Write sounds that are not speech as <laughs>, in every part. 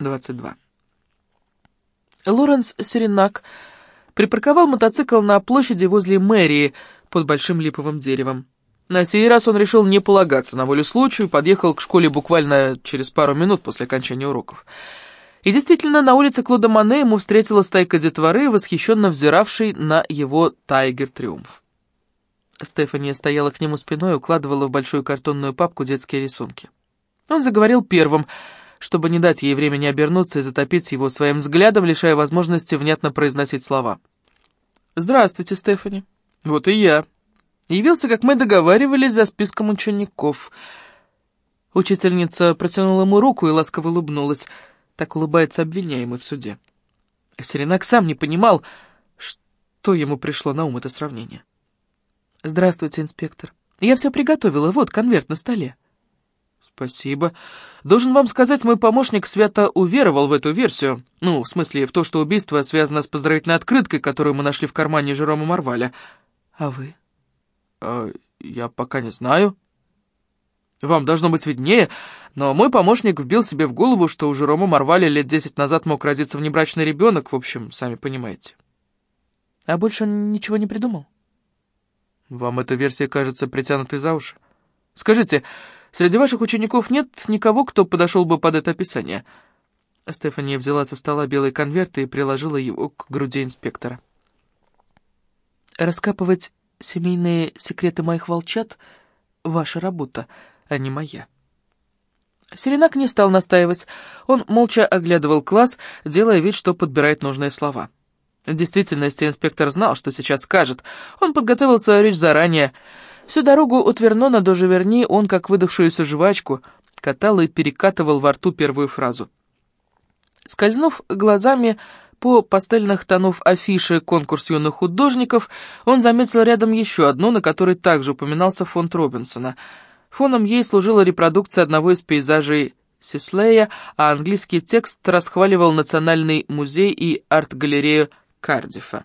22. Лоренс Серенак припарковал мотоцикл на площади возле мэрии под большим липовым деревом. На сей раз он решил не полагаться на волю случаю и подъехал к школе буквально через пару минут после окончания уроков. И действительно, на улице Клода Мане ему встретила стайка детворы, восхищенно взиравшей на его «Тайгер-триумф». Стефания стояла к нему спиной и укладывала в большую картонную папку детские рисунки. Он заговорил первым, чтобы не дать ей времени обернуться и затопить его своим взглядом, лишая возможности внятно произносить слова. «Здравствуйте, Стефани. Вот и я. Явился, как мы договаривались, за списком учеников». Учительница протянула ему руку и ласково улыбнулась — так улыбается обвиняемый в суде. Серенак сам не понимал, что ему пришло на ум это сравнение. «Здравствуйте, инспектор. Я все приготовила. Вот конверт на столе». «Спасибо. Должен вам сказать, мой помощник свято уверовал в эту версию. Ну, в смысле, в то, что убийство связано с поздравительной открыткой, которую мы нашли в кармане Жерома Марваля. А вы?» а, «Я пока не знаю». Вам должно быть виднее, но мой помощник вбил себе в голову, что у Жерома Марвали лет десять назад мог родиться внебрачный ребенок, в общем, сами понимаете. А больше он ничего не придумал? Вам эта версия кажется притянутой за уши? Скажите, среди ваших учеников нет никого, кто подошел бы под это описание? Стефания взяла со стола белый конверт и приложила его к груди инспектора. Раскапывать семейные секреты моих волчат — ваша работа — а не моя. Серенак не стал настаивать. Он молча оглядывал класс, делая вид, что подбирает нужные слова. В действительности инспектор знал, что сейчас скажет. Он подготовил свою речь заранее. Всю дорогу от Вернона до Живерни он, как выдохшуюся жвачку, катал и перекатывал во рту первую фразу. Скользнув глазами по пастельных тонов афиши «Конкурс юных художников», он заметил рядом еще одну, на которой также упоминался фонд Робинсона — Фоном ей служила репродукция одного из пейзажей Сислея, а английский текст расхваливал Национальный музей и арт-галерею Кардифа.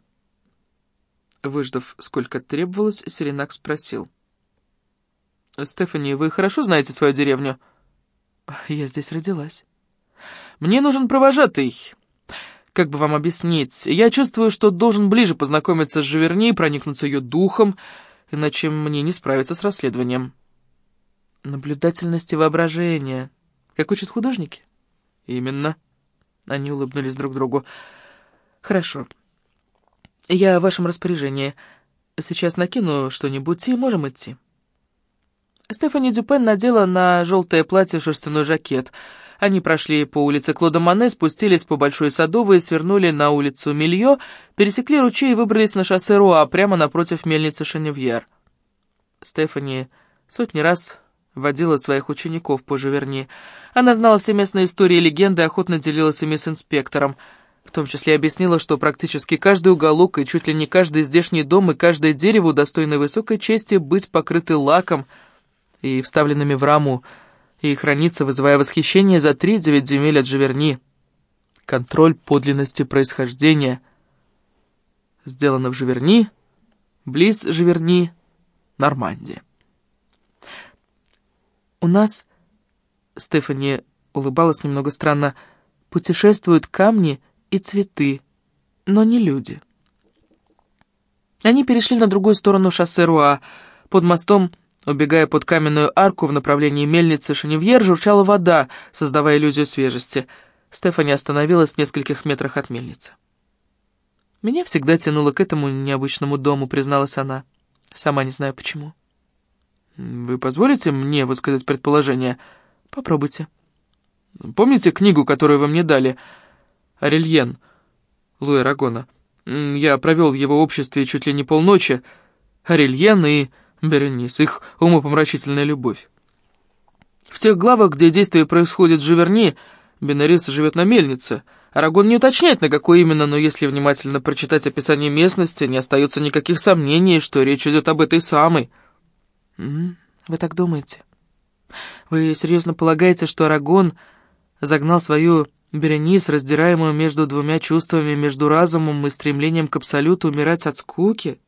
Выждав, сколько требовалось, Серенак спросил. «Стефани, вы хорошо знаете свою деревню?» «Я здесь родилась». «Мне нужен провожатый. Как бы вам объяснить? Я чувствую, что должен ближе познакомиться с Живерни, проникнуться ее духом, иначе мне не справиться с расследованием». Наблюдательность и воображение. Как учат художники? Именно. Они улыбнулись друг другу. Хорошо. Я в вашем распоряжении. Сейчас накину что-нибудь и можем идти. Стефани Дюпен надела на желтое платье шерстяной жакет. Они прошли по улице Клода Мане, спустились по Большой Садовой, свернули на улицу Мильё, пересекли ручей и выбрались на шоссе Руа, прямо напротив мельницы Шеневьер. Стефани сотни раз водила своих учеников по Живерни. Она знала все местные истории и легенды, охотно делилась ими с инспектором. В том числе объяснила, что практически каждый уголок и чуть ли не каждый здешний дом и каждое дерево удостоены высокой чести быть покрыты лаком и вставленными в раму, и храниться, вызывая восхищение за три-девять земель от Живерни. Контроль подлинности происхождения. Сделано в Живерни, близ Живерни, Нормандия. У нас, Стефани улыбалась немного странно, путешествуют камни и цветы, но не люди. Они перешли на другую сторону шоссе Руа. Под мостом, убегая под каменную арку в направлении мельницы Шеневьер, журчала вода, создавая иллюзию свежести. Стефани остановилась в нескольких метрах от мельницы. «Меня всегда тянуло к этому необычному дому», — призналась она. «Сама не знаю почему». Вы позволите мне высказать предположение? Попробуйте. Помните книгу, которую вы мне дали? Арельен Луи Рагона. Я провел в его обществе чуть ли не полночи. Арельен и Беренис, их умопомрачительная любовь. В тех главах, где действие происходит в Живерни, Бенарис живет на мельнице. Арагон не уточняет, на какой именно, но если внимательно прочитать описание местности, не остается никаких сомнений, что речь идет об этой самой. «Вы так думаете? Вы серьезно полагаете, что Арагон загнал свою Беренис, раздираемую между двумя чувствами, между разумом и стремлением к абсолюту, умирать от скуки?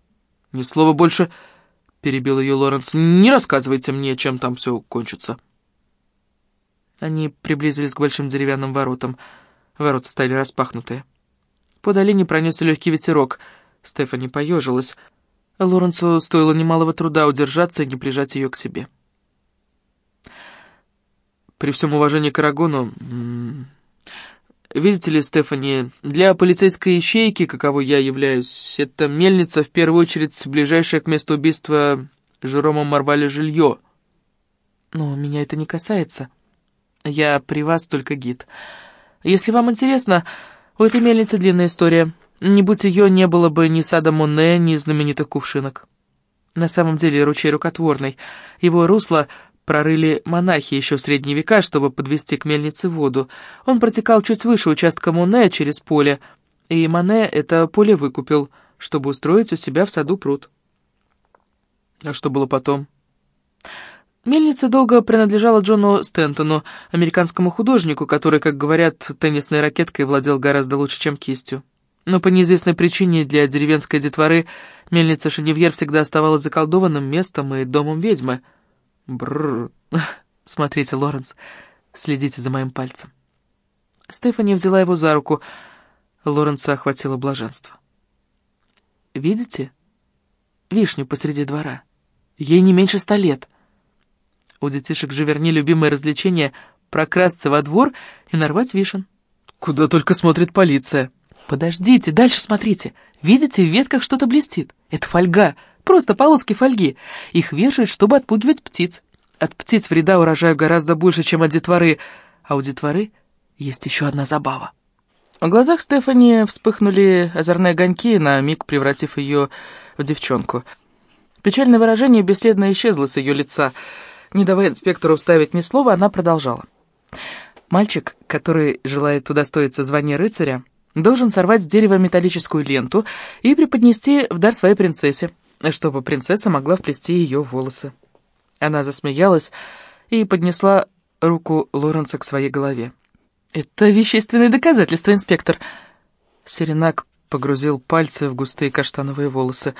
Ни слова больше...» — перебил ее Лоренс. «Не рассказывайте мне, чем там все кончится». Они приблизились к большим деревянным воротам. Ворота стали распахнутые. По долине пронесся легкий ветерок. Стефани поежилась. Лоренцу стоило немалого труда удержаться и не прижать ее к себе. При всем уважении к Арагону... Видите ли, Стефани, для полицейской ищейки, каковой я являюсь, это мельница, в первую очередь, ближайшее к месту убийства Жерома Марваля жилье. Но меня это не касается. Я при вас только гид. Если вам интересно, у этой мельницы длинная история. Не будь ее, не было бы ни сада Моне, ни знаменитых кувшинок. На самом деле ручей рукотворный. Его русло прорыли монахи еще в средние века, чтобы подвести к мельнице воду. Он протекал чуть выше участка Моне через поле, и Моне это поле выкупил, чтобы устроить у себя в саду пруд. А что было потом? Мельница долго принадлежала Джону Стентону, американскому художнику, который, как говорят, теннисной ракеткой владел гораздо лучше, чем кистью. Но по неизвестной причине для деревенской детворы мельница Шеневьер всегда оставалась заколдованным местом и домом ведьмы — Бррр. <laughs> Смотрите, Лоренс, следите за моим пальцем. Стефани взяла его за руку. Лоренса охватило блаженство. Видите? Вишню посреди двора. Ей не меньше ста лет. У детишек же верни любимое развлечение — прокрасться во двор и нарвать вишен. Куда только смотрит полиция. Подождите, дальше смотрите. Видите, в ветках что-то блестит. Это фольга. Просто полоски фольги. Их вешают, чтобы отпугивать птиц. От птиц вреда урожаю гораздо больше, чем от детворы. А у детворы есть еще одна забава. В глазах Стефани вспыхнули озорные огоньки, на миг превратив ее в девчонку. Печальное выражение бесследно исчезло с ее лица. Не давая инспектору вставить ни слова, она продолжала. Мальчик, который желает удостоиться звания рыцаря, должен сорвать с дерева металлическую ленту и преподнести в дар своей принцессе чтобы принцесса могла вплести ее волосы. Она засмеялась и поднесла руку Лоренса к своей голове. «Это вещественное доказательство, инспектор!» Серенак погрузил пальцы в густые каштановые волосы.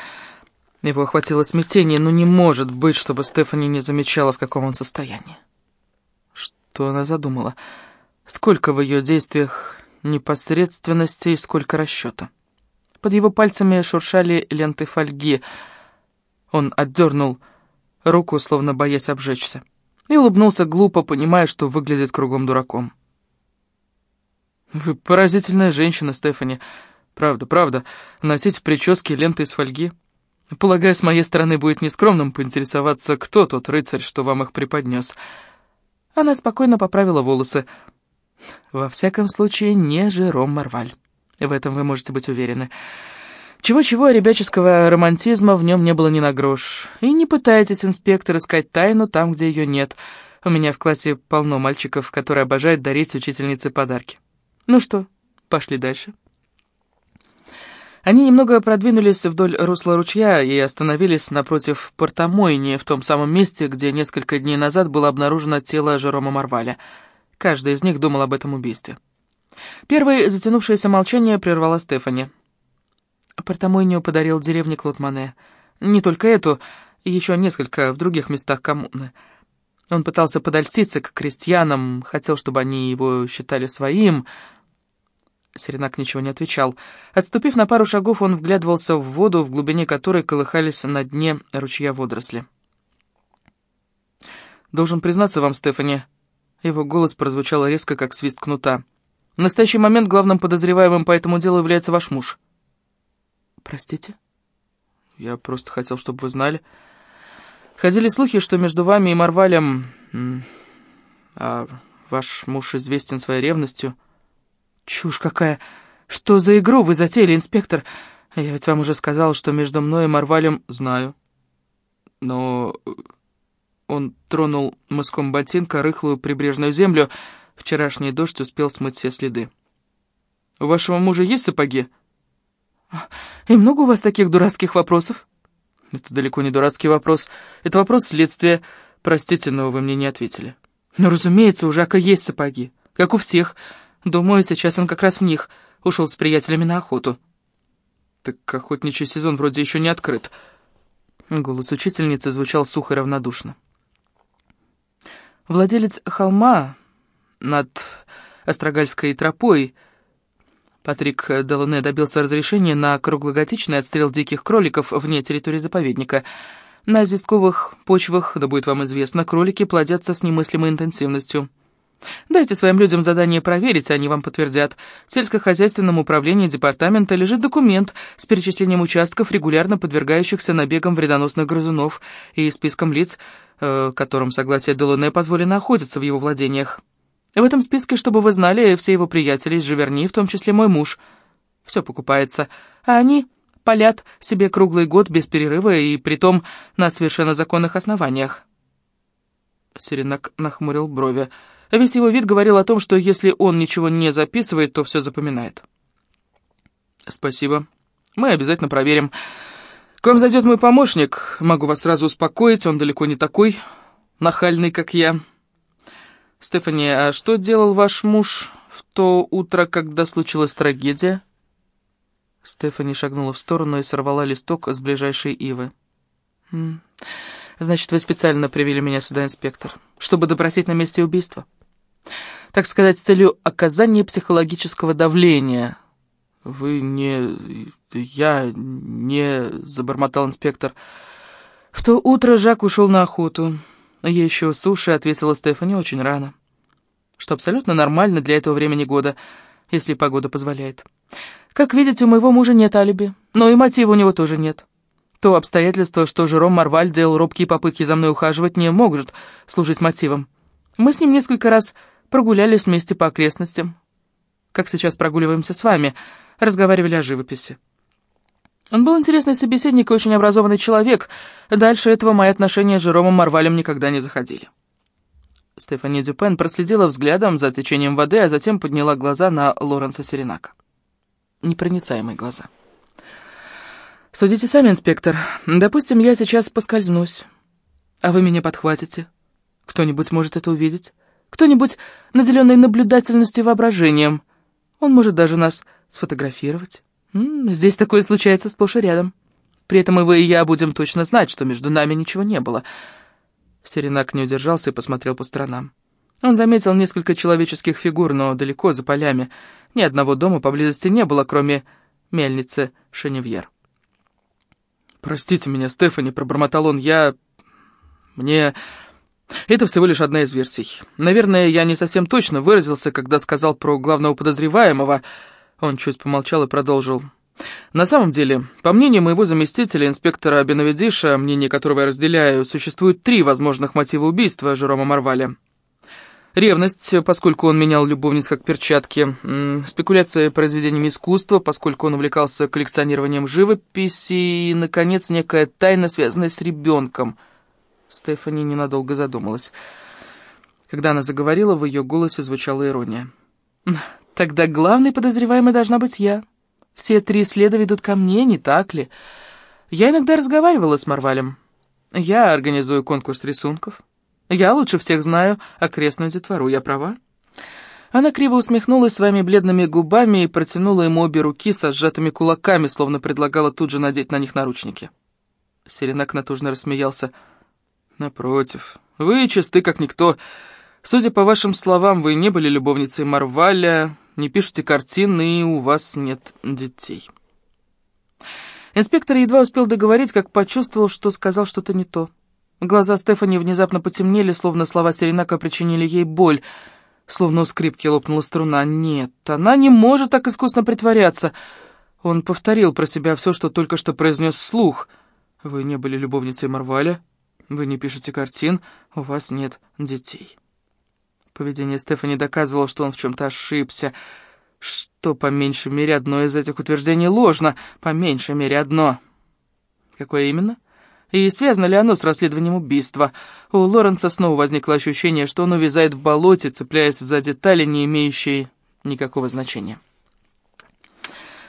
Его охватило смятение, но не может быть, чтобы Стефани не замечала, в каком он состоянии. Что она задумала? Сколько в ее действиях непосредственности и сколько расчета? Под его пальцами шуршали ленты фольги. Он отдернул руку, словно боясь обжечься, и улыбнулся глупо, понимая, что выглядит круглым дураком. «Вы поразительная женщина, Стефани. Правда, правда. Носить в прическе ленты из фольги. Полагаю, с моей стороны будет нескромным поинтересоваться, кто тот рыцарь, что вам их преподнес». Она спокойно поправила волосы. «Во всяком случае, не Жером Марваль». В этом вы можете быть уверены. Чего-чего, ребяческого романтизма в нем не было ни на грош. И не пытайтесь, инспектор, искать тайну там, где ее нет. У меня в классе полно мальчиков, которые обожают дарить учительнице подарки. Ну что, пошли дальше. Они немного продвинулись вдоль русла ручья и остановились напротив портомойни, в том самом месте, где несколько дней назад было обнаружено тело Жерома Марваля. Каждый из них думал об этом убийстве. Первое затянувшееся молчание прервала Стефани. Портомойню подарил деревне Клод Мане. Не только эту, еще несколько в других местах коммуны. Он пытался подольститься к крестьянам, хотел, чтобы они его считали своим. Серенак ничего не отвечал. Отступив на пару шагов, он вглядывался в воду, в глубине которой колыхались на дне ручья водоросли. «Должен признаться вам, Стефани...» Его голос прозвучал резко, как свист кнута. В настоящий момент главным подозреваемым по этому делу является ваш муж. Простите? Я просто хотел, чтобы вы знали. Ходили слухи, что между вами и Марвалем... А ваш муж известен своей ревностью. Чушь какая! Что за игру вы затеяли, инспектор? Я ведь вам уже сказал, что между мной и Марвалем... Знаю. Но... Он тронул мыском ботинка рыхлую прибрежную землю, Вчерашний дождь успел смыть все следы. «У вашего мужа есть сапоги?» «И много у вас таких дурацких вопросов?» «Это далеко не дурацкий вопрос. Это вопрос следствия. Простите, но вы мне не ответили». «Ну, разумеется, у Жака есть сапоги. Как у всех. Думаю, сейчас он как раз в них. Ушел с приятелями на охоту». «Так охотничий сезон вроде еще не открыт». Голос учительницы звучал сухо и равнодушно. Владелец холма над Острогальской тропой. Патрик Делуне добился разрешения на круглогодичный отстрел диких кроликов вне территории заповедника. На известковых почвах, да будет вам известно, кролики плодятся с немыслимой интенсивностью. Дайте своим людям задание проверить, они вам подтвердят. В сельскохозяйственном управлении департамента лежит документ с перечислением участков, регулярно подвергающихся набегам вредоносных грызунов, и списком лиц, э, которым согласие Делуне позволено охотиться в его владениях. В этом списке, чтобы вы знали, все его приятели из Живерни, в том числе мой муж. Все покупается, а они палят себе круглый год без перерыва и притом на совершенно законных основаниях. Серенак нахмурил брови. Весь его вид говорил о том, что если он ничего не записывает, то все запоминает. «Спасибо. Мы обязательно проверим. К вам зайдет мой помощник. Могу вас сразу успокоить, он далеко не такой нахальный, как я. Стефани, а что делал ваш муж в то утро, когда случилась трагедия?» Стефани шагнула в сторону и сорвала листок с ближайшей ивы. «Значит, вы специально привели меня сюда, инспектор, чтобы допросить на месте убийства?» так сказать, с целью оказания психологического давления. «Вы не... я не...» — забормотал инспектор. В то утро Жак ушел на охоту. Я еще суши, ответила Стефани, очень рано. Что абсолютно нормально для этого времени года, если погода позволяет. Как видите, у моего мужа нет алиби, но и мотива у него тоже нет. То обстоятельство, что Жером Марваль делал робкие попытки за мной ухаживать, не может служить мотивом. Мы с ним несколько раз прогулялись вместе по окрестностям, как сейчас прогуливаемся с вами, разговаривали о живописи. Он был интересный собеседник и очень образованный человек. Дальше этого мои отношения с Жеромом Марвалем никогда не заходили. Стефани Дюпен проследила взглядом за течением воды, а затем подняла глаза на Лоренса Серенака. Непроницаемые глаза. «Судите сами, инспектор. Допустим, я сейчас поскользнусь, а вы меня подхватите. Кто-нибудь может это увидеть?» Кто-нибудь, наделенный наблюдательностью и воображением. Он может даже нас сфотографировать. Здесь такое случается сплошь и рядом. При этом и вы, и я будем точно знать, что между нами ничего не было. Серенак не удержался и посмотрел по сторонам. Он заметил несколько человеческих фигур, но далеко, за полями. Ни одного дома поблизости не было, кроме мельницы Шеневьер. «Простите меня, Стефани», — пробормотал он, — «я... мне...» Это всего лишь одна из версий. Наверное, я не совсем точно выразился, когда сказал про главного подозреваемого. Он чуть помолчал и продолжил. На самом деле, по мнению моего заместителя, инспектора Беновидиша, мнение которого я разделяю, существует три возможных мотива убийства Жерома Марваля. Ревность, поскольку он менял любовниц как перчатки. Спекуляция произведениями искусства, поскольку он увлекался коллекционированием живописи. И, наконец, некая тайна, связанная с ребенком – Стефани ненадолго задумалась. Когда она заговорила, в ее голосе звучала ирония. «Тогда главный подозреваемый должна быть я. Все три следа ведут ко мне, не так ли? Я иногда разговаривала с Марвалем. Я организую конкурс рисунков. Я лучше всех знаю окрестную детвору. Я права?» Она криво усмехнулась своими бледными губами и протянула ему обе руки со сжатыми кулаками, словно предлагала тут же надеть на них наручники. Серенак натужно рассмеялся. Напротив, вы чисты как никто. Судя по вашим словам, вы не были любовницей Марваля, не пишете картины, и у вас нет детей. Инспектор едва успел договорить, как почувствовал, что сказал что-то не то. Глаза Стефани внезапно потемнели, словно слова Серенака причинили ей боль, словно у скрипки лопнула струна. Нет, она не может так искусно притворяться. Он повторил про себя все, что только что произнес вслух. «Вы не были любовницей Марваля?» Вы не пишете картин, у вас нет детей. Поведение Стефани доказывало, что он в чем-то ошибся, что по меньшей мере одно из этих утверждений ложно, по меньшей мере одно. Какое именно? И связано ли оно с расследованием убийства? У Лоренса снова возникло ощущение, что он увязает в болоте, цепляясь за детали, не имеющие никакого значения.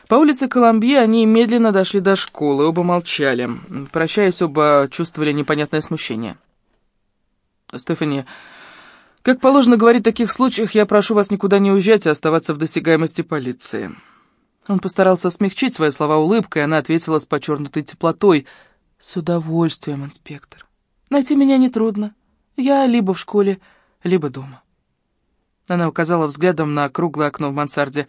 По улице Коломбье они медленно дошли до школы, оба молчали. Прощаясь, оба чувствовали непонятное смущение. «Стефани, как положено говорить в таких случаях, я прошу вас никуда не уезжать и оставаться в досягаемости полиции». Он постарался смягчить свои слова улыбкой, она ответила с подчеркнутой теплотой. «С удовольствием, инспектор. Найти меня нетрудно. Я либо в школе, либо дома». Она указала взглядом на круглое окно в мансарде.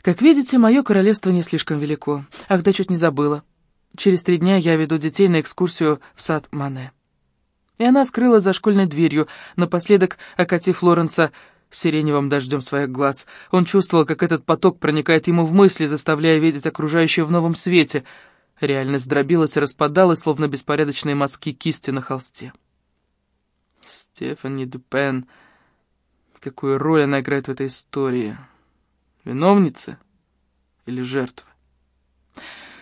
«Как видите, мое королевство не слишком велико. Ах, да чуть не забыла. Через три дня я веду детей на экскурсию в сад Мане». И она скрылась за школьной дверью, напоследок окатив Лоренса сиреневым дождем своих глаз. Он чувствовал, как этот поток проникает ему в мысли, заставляя видеть окружающее в новом свете. Реальность дробилась и распадалась, словно беспорядочные мазки кисти на холсте. Стефани Дюпен... Какую роль она играет в этой истории? Виновница или жертва?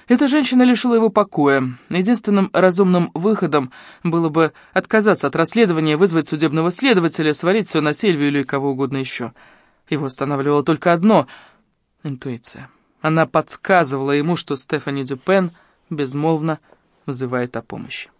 Эта женщина лишила его покоя. Единственным разумным выходом было бы отказаться от расследования, вызвать судебного следователя, свалить все на Сильвию или кого угодно еще. Его останавливало только одно — интуиция. Она подсказывала ему, что Стефани Дюпен безмолвно вызывает о помощи.